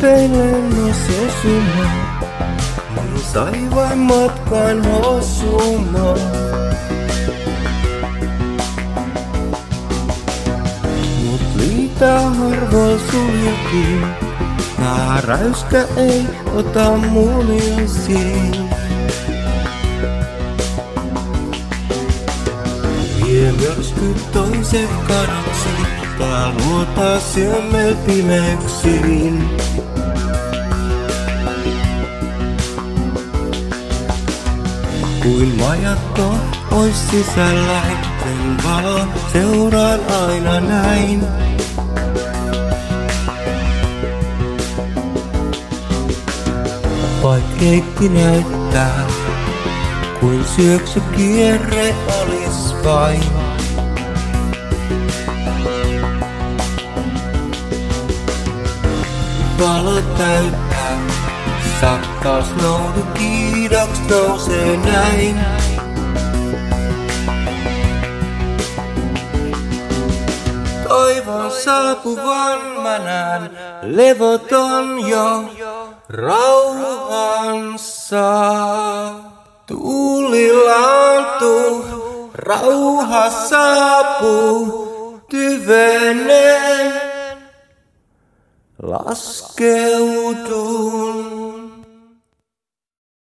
teille nousee suma. Niin sai vain matkan osumaan. Mut liitä harvoin suljekin. Tää räyskä ei ota muljasiin. Vie myrsky toisen kadoksi, tää luota syömme pimeyksiin. Kuin majakko ois sisällä, sen valo seuraan aina näin. Vaik reitti näyttää, kuin syöksykierre olis vain. Valo täyttää, sakkaus noudu kiidoks nousee näin. Toivon saapuvan mä näen, levoton jo rauhansa. Tuuli laantuu, rauha saapuu, tyvenen laskeudun.